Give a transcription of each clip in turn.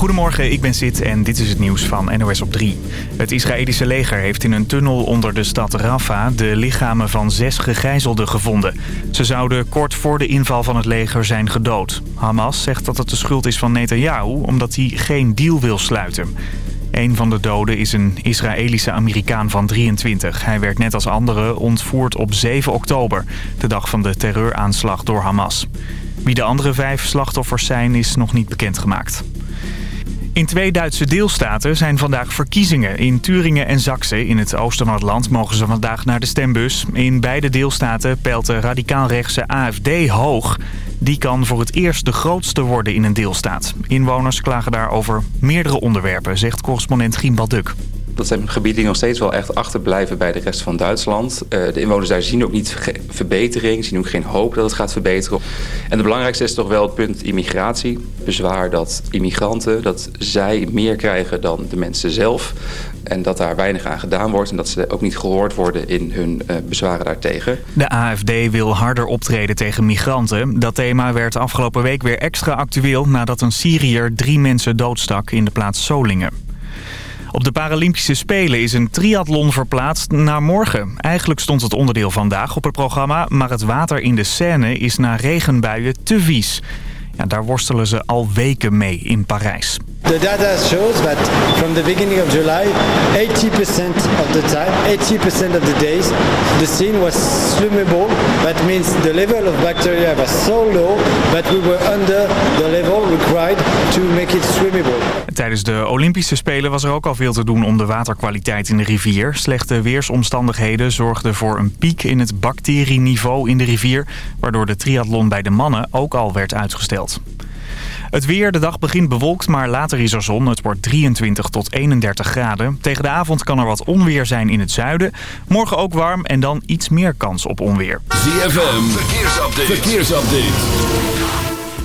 Goedemorgen, ik ben Sid en dit is het nieuws van NOS op 3. Het Israëlische leger heeft in een tunnel onder de stad Rafah de lichamen van zes gegijzelden gevonden. Ze zouden kort voor de inval van het leger zijn gedood. Hamas zegt dat het de schuld is van Netanyahu omdat hij geen deal wil sluiten. Een van de doden is een Israëlische Amerikaan van 23. Hij werd net als anderen ontvoerd op 7 oktober, de dag van de terreuraanslag door Hamas. Wie de andere vijf slachtoffers zijn is nog niet bekendgemaakt. In twee Duitse deelstaten zijn vandaag verkiezingen. In Turingen en Zaksen, in het oosten van het land, mogen ze vandaag naar de stembus. In beide deelstaten peilt de radicaal-rechtse AFD hoog. Die kan voor het eerst de grootste worden in een deelstaat. Inwoners klagen daar over meerdere onderwerpen, zegt correspondent Gien Balduk. Dat zijn gebieden die nog steeds wel echt achterblijven bij de rest van Duitsland. Uh, de inwoners daar zien ook niet verbetering, zien ook geen hoop dat het gaat verbeteren. En het belangrijkste is toch wel het punt immigratie. Bezwaar dat immigranten, dat zij meer krijgen dan de mensen zelf. En dat daar weinig aan gedaan wordt en dat ze ook niet gehoord worden in hun uh, bezwaren daartegen. De AFD wil harder optreden tegen migranten. Dat thema werd afgelopen week weer extra actueel nadat een Syriër drie mensen doodstak in de plaats Solingen. Op de Paralympische Spelen is een triathlon verplaatst naar morgen. Eigenlijk stond het onderdeel vandaag op het programma... maar het water in de Seine is na regenbuien te vies. Ja, daar worstelen ze al weken mee in Parijs. The data shows that from the beginning of July, 80% of the time, 80% of the days, the scene was swimmable. That means the level of bacteria was so low that we were under the level required to make it swimmable. Tijdens de Olympische Spelen was er ook al veel te doen om de waterkwaliteit in de rivier. Slechte weersomstandigheden zorgden voor een piek in het bacterieniveau in de rivier, waardoor de triathlon bij de mannen ook al werd uitgesteld. Het weer, de dag begint bewolkt, maar later is er zon. Het wordt 23 tot 31 graden. Tegen de avond kan er wat onweer zijn in het zuiden. Morgen ook warm en dan iets meer kans op onweer. ZFM, verkeersupdate. verkeersupdate.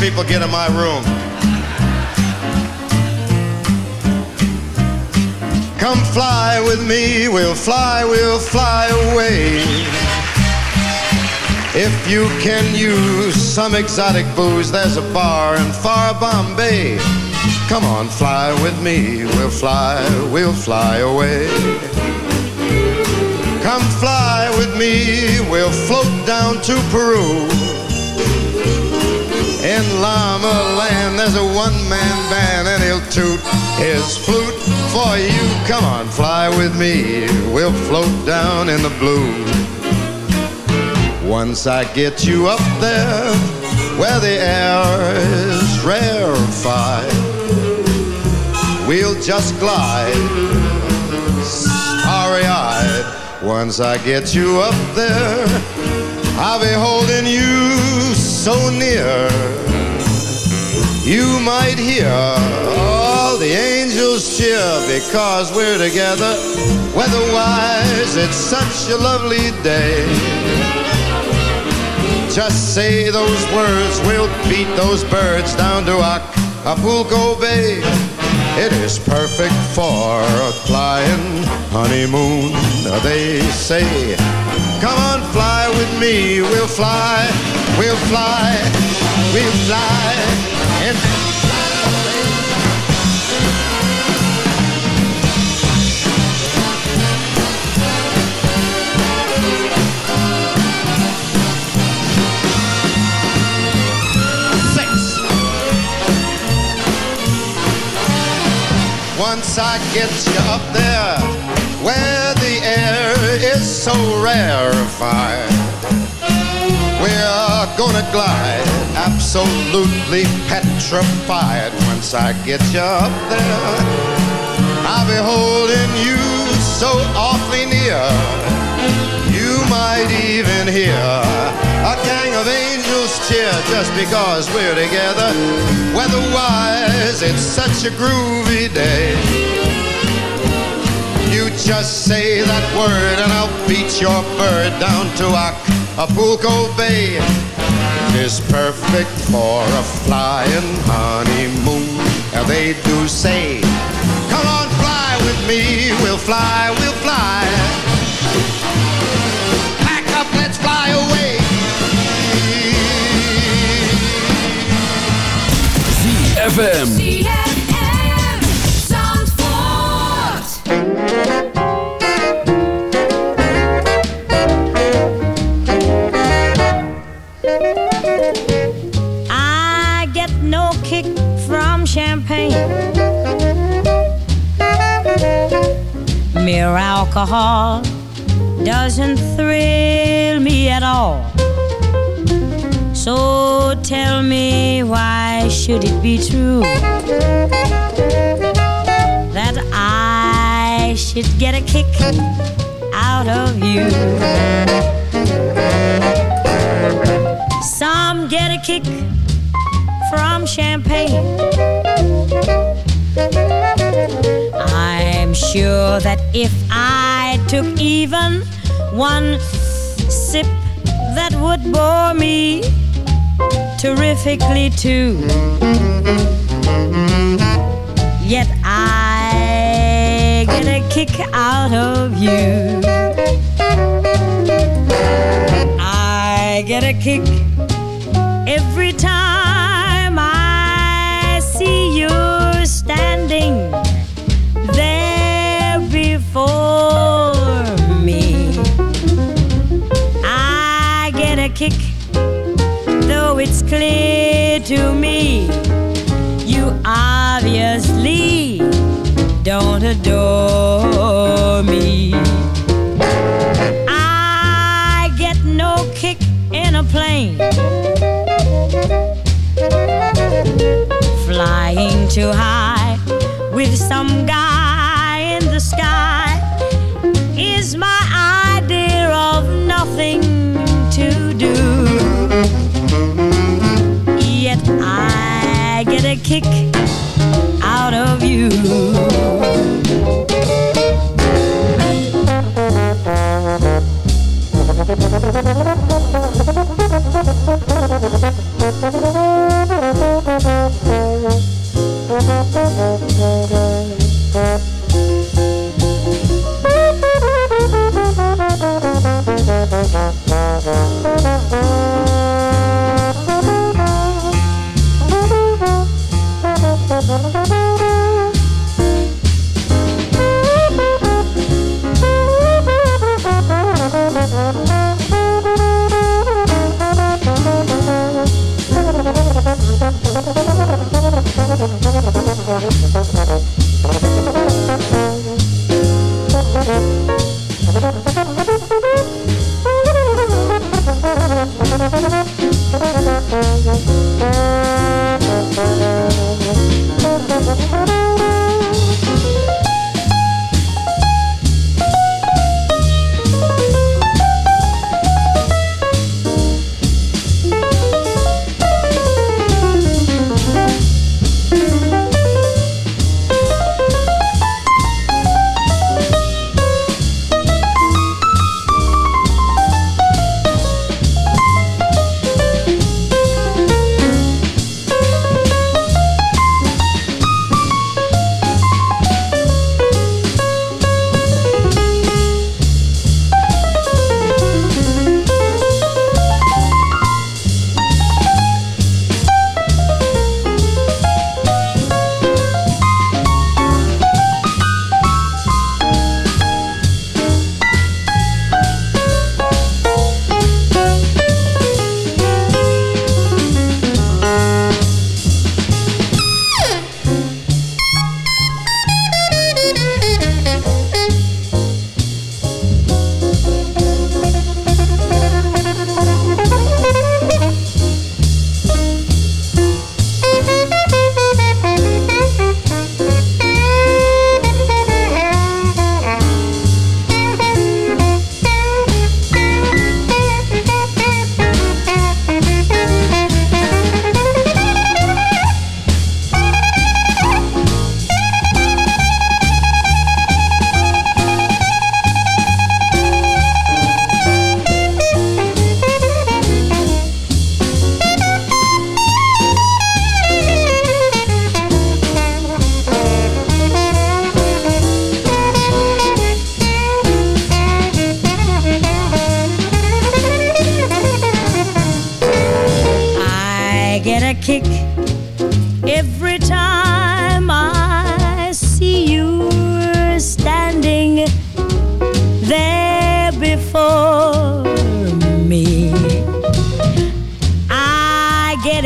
People get in my room. Come fly with me, we'll fly, we'll fly away. If you can use some exotic booze, there's a bar in far Bombay. Come on, fly with me, we'll fly, we'll fly away. Come fly with me, we'll float down to Peru. In Llama Land, there's a one-man band, and he'll toot his flute for you. Come on, fly with me. We'll float down in the blue. Once I get you up there, where the air is rarefied, we'll just glide, starry-eyed. Once I get you up there, I'll be holding you so near. You might hear all the angels cheer because we're together. Weatherwise, it's such a lovely day. Just say those words, we'll beat those birds down to Acapulco Bay. It is perfect for a flying honeymoon, they say. Come on, fly with me, we'll fly, we'll fly, we'll fly. And Six. Once I get you up there the air is so rarefied. We're gonna glide, absolutely petrified. Once I get you up there, I'll be holding you so awfully near. You might even hear a gang of angels cheer just because we're together. Weatherwise, it's such a groovy day. You just say that word and I'll beat your bird down to Acapulco Bay. It is perfect for a flying honeymoon. And they do say, come on, fly with me. We'll fly, we'll fly. Pack up, let's fly away. ZFM. Mere alcohol doesn't thrill me at all. So tell me, why should it be true that I should get a kick out of you? Some get a kick from champagne. I'm sure that if I took even one sip, that would bore me terrifically too. Yet I get a kick out of you. I get a kick A kick, though it's clear to me you obviously don't adore me. I get no kick in a plane, flying too high with some guy in the sky is my idea of nothing do. Yet I get a kick out of you.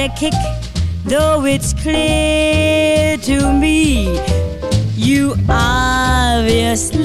A kick, though it's clear to me you obviously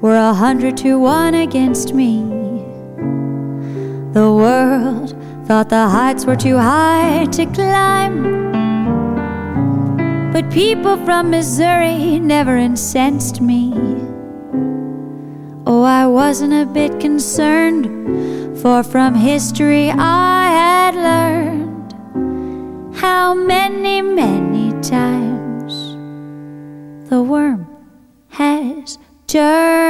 were a hundred to one against me. The world thought the heights were too high to climb. But people from Missouri never incensed me. Oh, I wasn't a bit concerned, for from history I had learned how many, many times the worm has turned.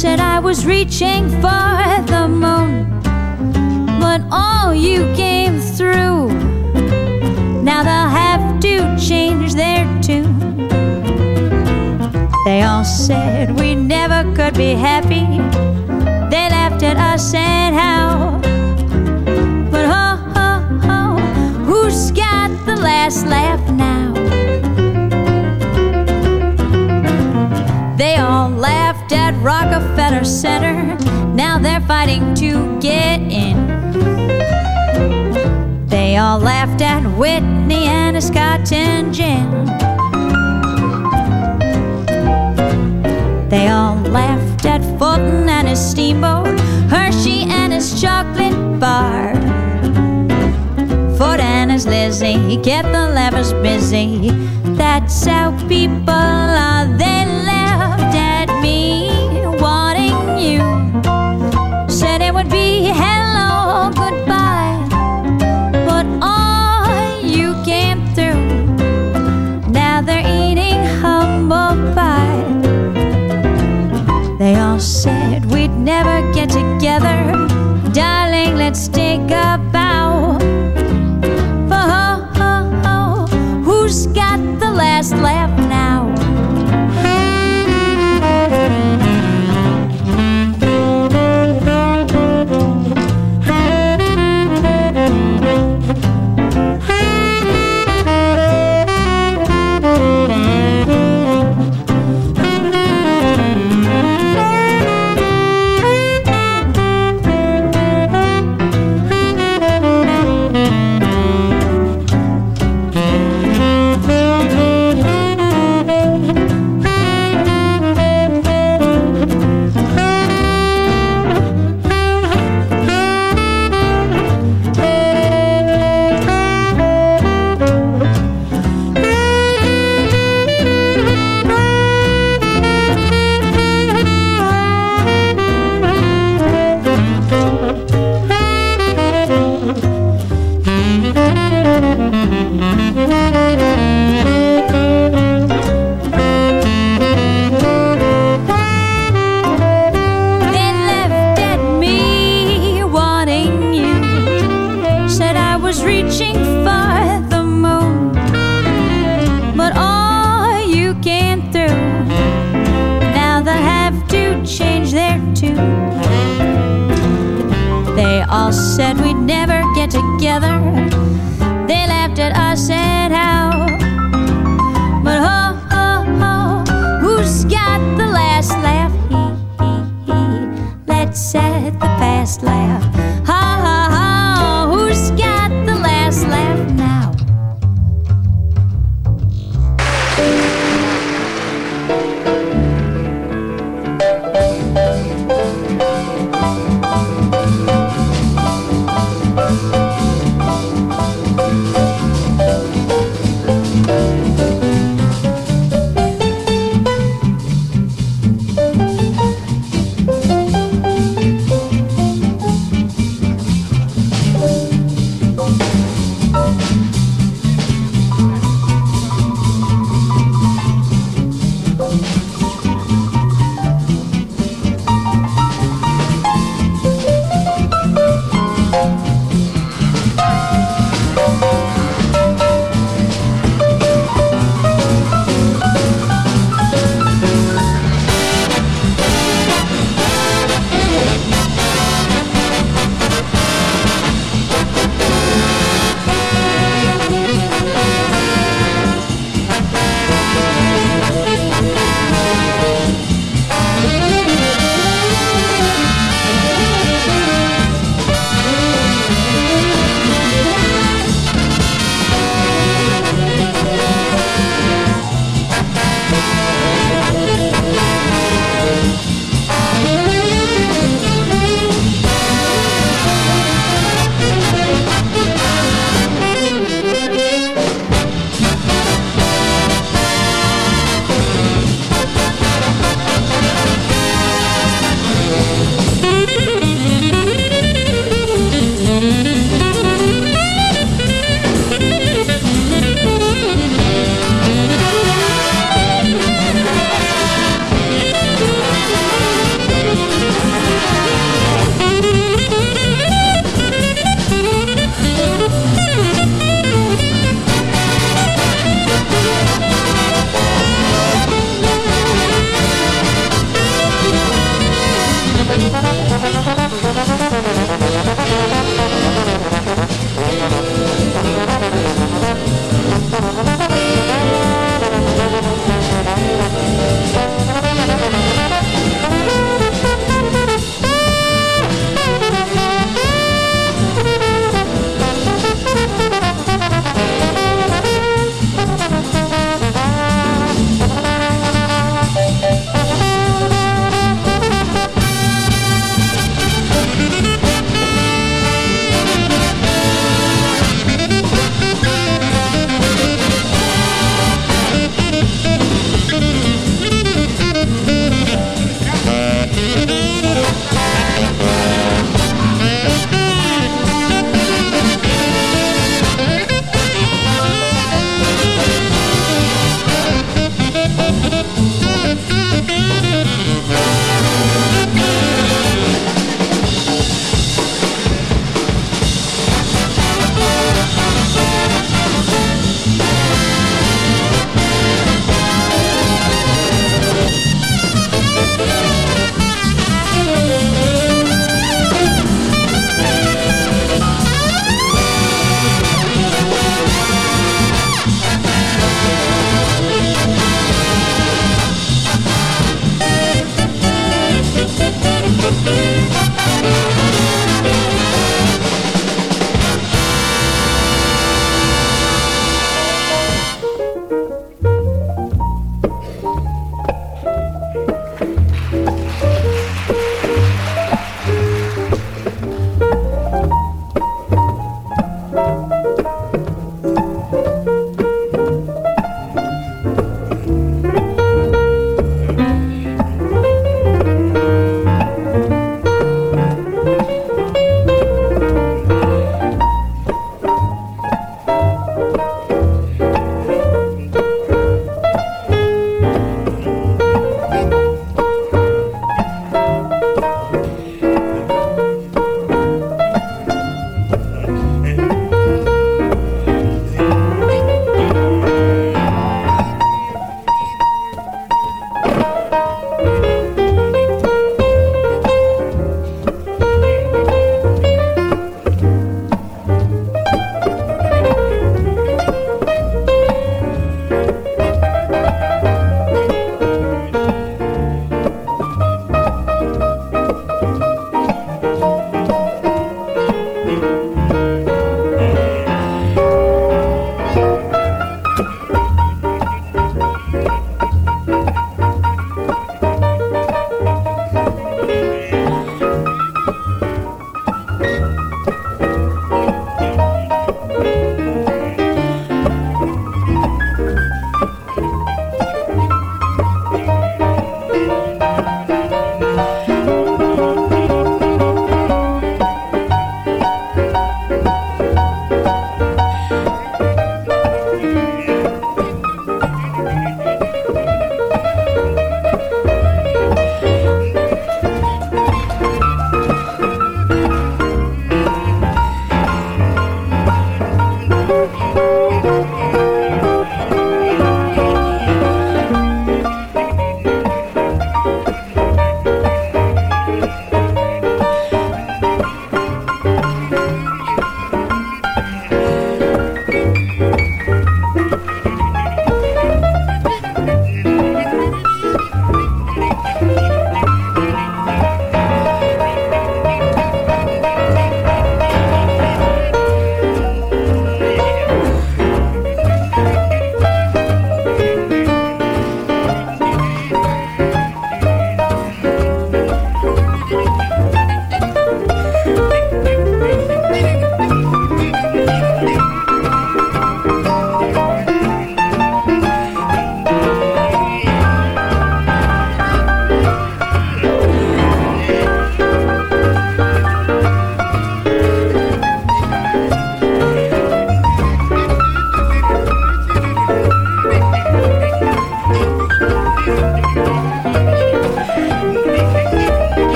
Said I was reaching for the moon but all you came through. Now they'll have to change their tune. They all said we never could be happy. They're fighting to get in. They all laughed at Whitney and a his cotton gin. They all laughed at Fulton and his steamboat, Hershey and his chocolate bar. Ford and his Lizzie get the levers busy. That's how people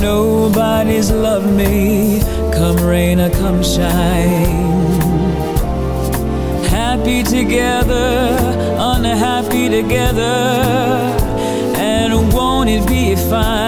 nobody's loved me, come rain or come shine. Happy together, unhappy together, and won't it be fine?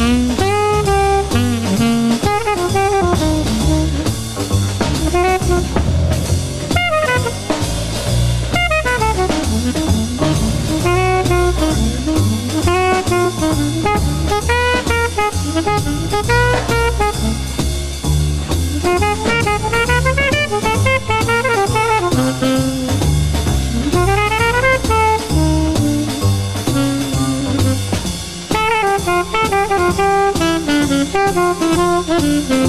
Mm-hmm.